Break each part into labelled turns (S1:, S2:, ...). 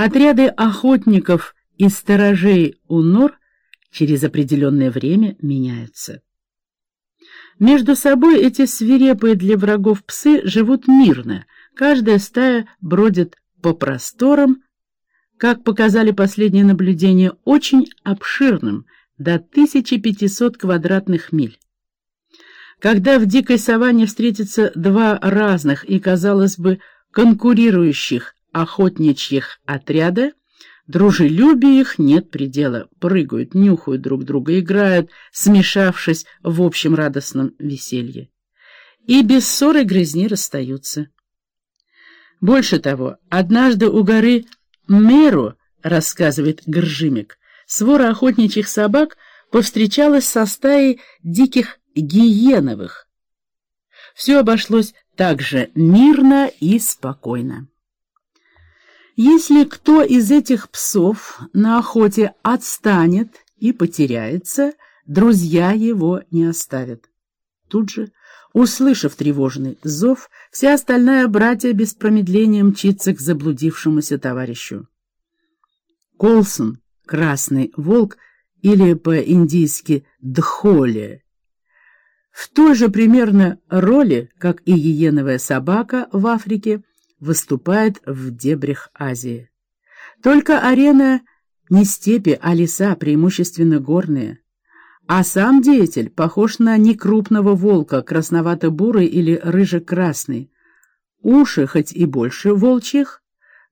S1: Отряды охотников и сторожей у нор через определенное время меняются. Между собой эти свирепые для врагов псы живут мирно, каждая стая бродит по просторам, как показали последние наблюдения, очень обширным, до 1500 квадратных миль. Когда в дикой саванне встретятся два разных и, казалось бы, конкурирующих охотничьих отряда, дружелюбию их нет предела, прыгают, нюхают друг друга, играют, смешавшись в общем радостном веселье. И без ссоры грязни расстаются. Больше того, однажды у горы Меру, рассказывает Гржимик, свора охотничьих собак повстречалась со стаей диких гиеновых. Все обошлось так же мирно и спокойно. Если кто из этих псов на охоте отстанет и потеряется, друзья его не оставят. Тут же, услышав тревожный зов, вся остальная братья без промедления мчится к заблудившемуся товарищу. Колсон, красный волк, или по-индийски «дхоли», в той же примерно роли, как и иеновая собака в Африке, выступает в дебрях Азии. Только арена не степи, а леса, преимущественно горные. А сам деятель похож на некрупного волка, красновато-бурый или рыже-красный. Уши хоть и больше волчьих,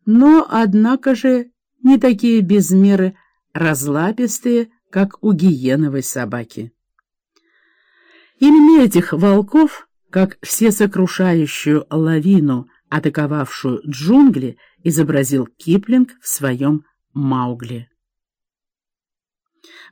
S1: но, однако же, не такие без меры разлапистые, как у гиеновой собаки. Именно этих волков, как всесокрушающую лавину, атаковавшую джунгли, изобразил Киплинг в своем «Маугли».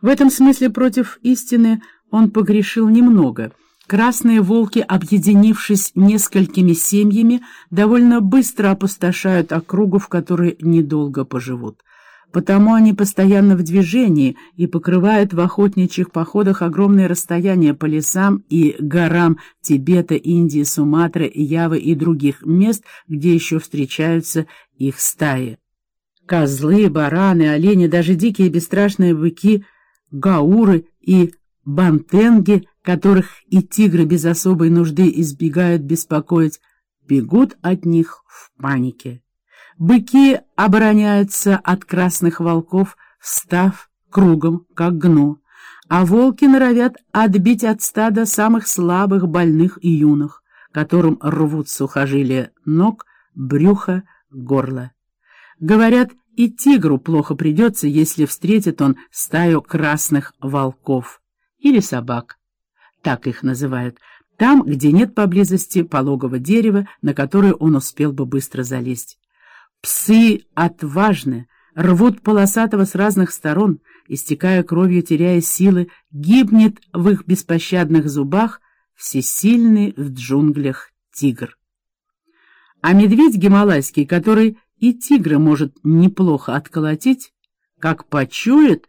S1: В этом смысле против истины он погрешил немного. Красные волки, объединившись несколькими семьями, довольно быстро опустошают округу, в которой недолго поживут. Потому они постоянно в движении и покрывают в охотничьих походах огромные расстояния по лесам и горам Тибета, Индии, Суматры, Явы и других мест, где еще встречаются их стаи. Козлы, бараны, олени, даже дикие бесстрашные быки, гауры и бантенги, которых и тигры без особой нужды избегают беспокоить, бегут от них в панике. Быки обороняются от красных волков, встав кругом, как гну, а волки норовят отбить от стада самых слабых, больных и юных, которым рвут сухожилия ног, брюха, горла. Говорят, и тигру плохо придется, если встретит он стаю красных волков или собак, так их называют, там, где нет поблизости пологого дерева, на которое он успел бы быстро залезть. Псы отважны, рвут полосатого с разных сторон, истекая кровью, теряя силы, гибнет в их беспощадных зубах всесильный в джунглях тигр. А медведь гималайский, который и тигра может неплохо отколотить, как почует,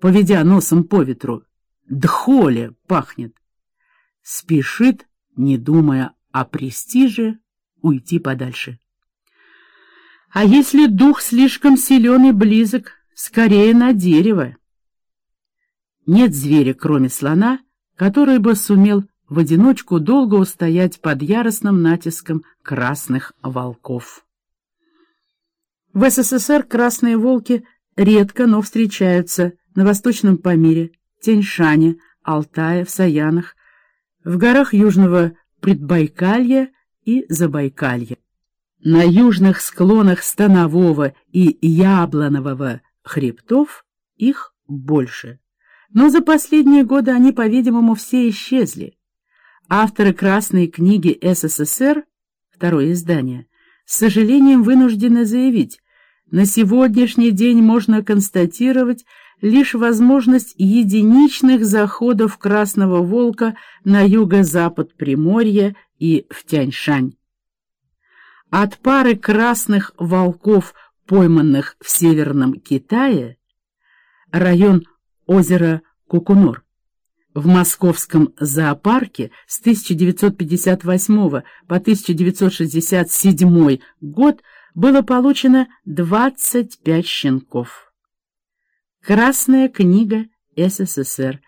S1: поведя носом по ветру, дхоле пахнет, спешит, не думая о престиже, уйти подальше. А если дух слишком силен и близок, скорее на дерево. Нет зверя, кроме слона, который бы сумел в одиночку долго устоять под яростным натиском красных волков. В СССР красные волки редко, но встречаются на Восточном Памире, Тяньшане, Алтае, в Саянах, в горах Южного Предбайкалья и Забайкалья. На южных склонах Станового и Яблонового хребтов их больше. Но за последние годы они, по-видимому, все исчезли. Авторы Красной книги СССР, второе издание, с сожалением вынуждены заявить, на сегодняшний день можно констатировать лишь возможность единичных заходов Красного Волка на юго-запад Приморья и в Тяньшань. От пары красных волков, пойманных в Северном Китае, район озера Кукунор, в московском зоопарке с 1958 по 1967 год было получено 25 щенков. Красная книга СССР,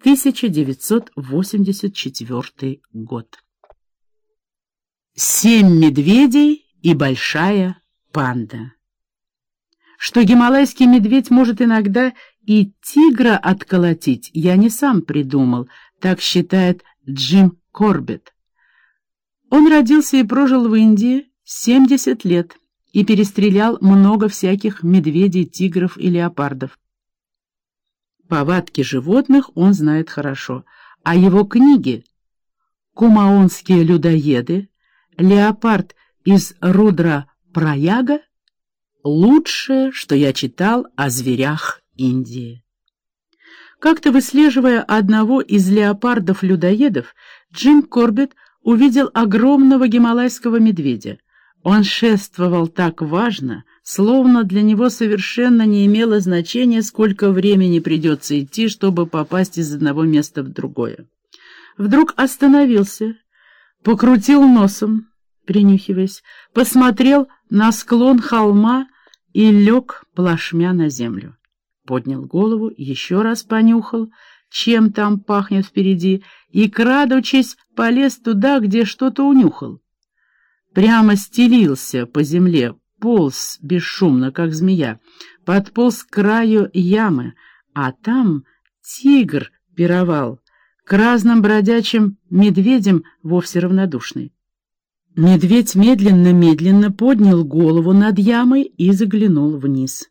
S1: 1984 год. Семь медведей и большая панда. Что гималайский медведь может иногда и тигра отколотить, я не сам придумал, так считает Джим Корбетт. Он родился и прожил в Индии 70 лет и перестрелял много всяких медведей, тигров и леопардов. Повадки животных он знает хорошо, а его книги «Кумаонские людоеды», «Леопард из Рудра Праяга» — лучшее, что я читал о зверях Индии. Как-то выслеживая одного из леопардов-людоедов, Джим Корбетт увидел огромного гималайского медведя. Он шествовал так важно, словно для него совершенно не имело значения, сколько времени придется идти, чтобы попасть из одного места в другое. Вдруг остановился, покрутил носом, принюхиваясь, посмотрел на склон холма и лег плашмя на землю. Поднял голову, еще раз понюхал, чем там пахнет впереди, и, крадучись, полез туда, где что-то унюхал. Прямо стелился по земле, полз бесшумно, как змея, подполз к краю ямы, а там тигр пировал, к разным бродячим медведям вовсе равнодушный. Медведь медленно-медленно поднял голову над ямой и заглянул вниз.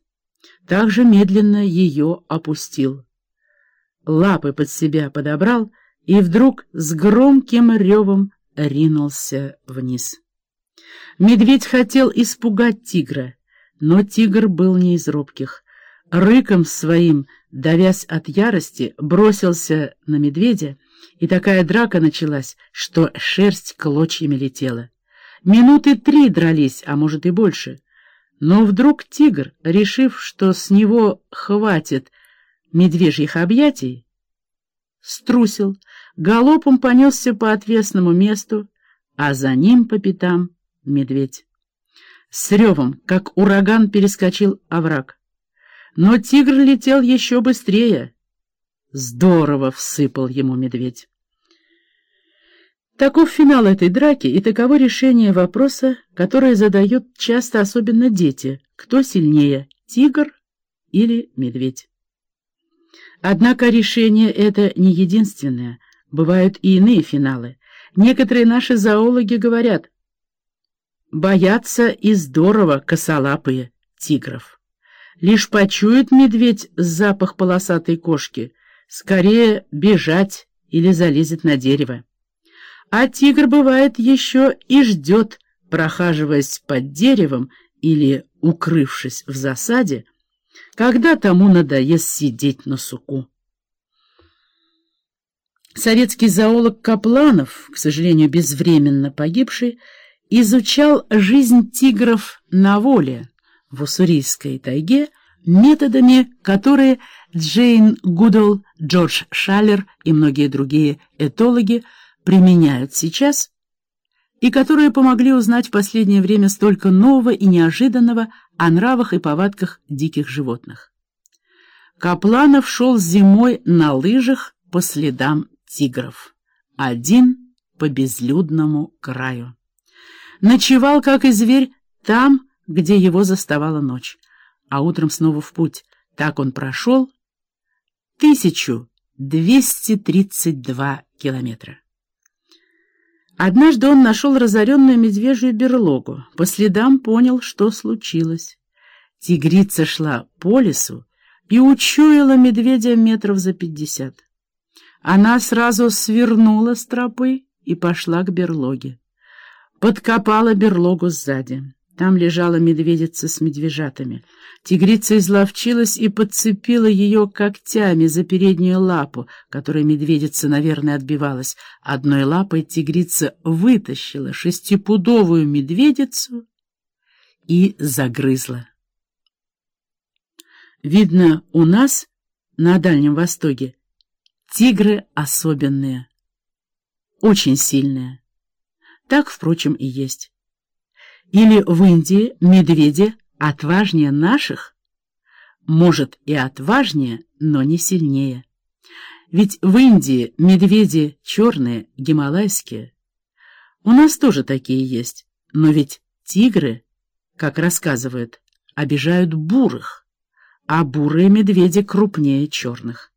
S1: Также медленно ее опустил. Лапы под себя подобрал и вдруг с громким ревом ринулся вниз. Медведь хотел испугать тигра, но тигр был не из робких. Рыком своим, давясь от ярости, бросился на медведя, и такая драка началась, что шерсть клочьями летела. Минуты три дрались, а может и больше. Но вдруг тигр, решив, что с него хватит медвежьих объятий, струсил, галопом понесся по отвесному месту, а за ним по пятам медведь. С ревом, как ураган, перескочил овраг. Но тигр летел еще быстрее. Здорово всыпал ему медведь. Таков финал этой драки и таково решение вопроса, которое задают часто особенно дети. Кто сильнее, тигр или медведь? Однако решение это не единственное. Бывают и иные финалы. Некоторые наши зоологи говорят, боятся и здорово косолапые тигров. Лишь почует медведь запах полосатой кошки, скорее бежать или залезет на дерево. А тигр бывает еще и ждет, прохаживаясь под деревом или укрывшись в засаде, когда тому надоест сидеть на суку. Советский зоолог Капланов, к сожалению, безвременно погибший, изучал жизнь тигров на воле в уссурийской тайге методами, которые Джейн Гудл, Джордж Шаллер и многие другие этологи применяют сейчас и которые помогли узнать в последнее время столько нового и неожиданного о нравах и повадках диких животных. Капланов шел зимой на лыжах по следам тигров, один по безлюдному краю. Ночевал, как и зверь, там, где его заставала ночь, а утром снова в путь. Так он прошел 1232 километра. Однажды он нашел разоренную медвежью берлогу. По следам понял, что случилось. Тигрица шла по лесу и учуяла медведя метров за пятьдесят. Она сразу свернула с тропы и пошла к берлоге. Подкопала берлогу сзади. Там лежала медведица с медвежатами. Тигрица изловчилась и подцепила ее когтями за переднюю лапу, которой медведица, наверное, отбивалась. Одной лапой тигрица вытащила шестипудовую медведицу и загрызла. Видно, у нас, на Дальнем Востоке, тигры особенные, очень сильные. Так, впрочем, и есть. Или в Индии медведи отважнее наших? Может, и отважнее, но не сильнее. Ведь в Индии медведи черные, гималайские. У нас тоже такие есть, но ведь тигры, как рассказывают, обижают бурых, а бурые медведи крупнее черных.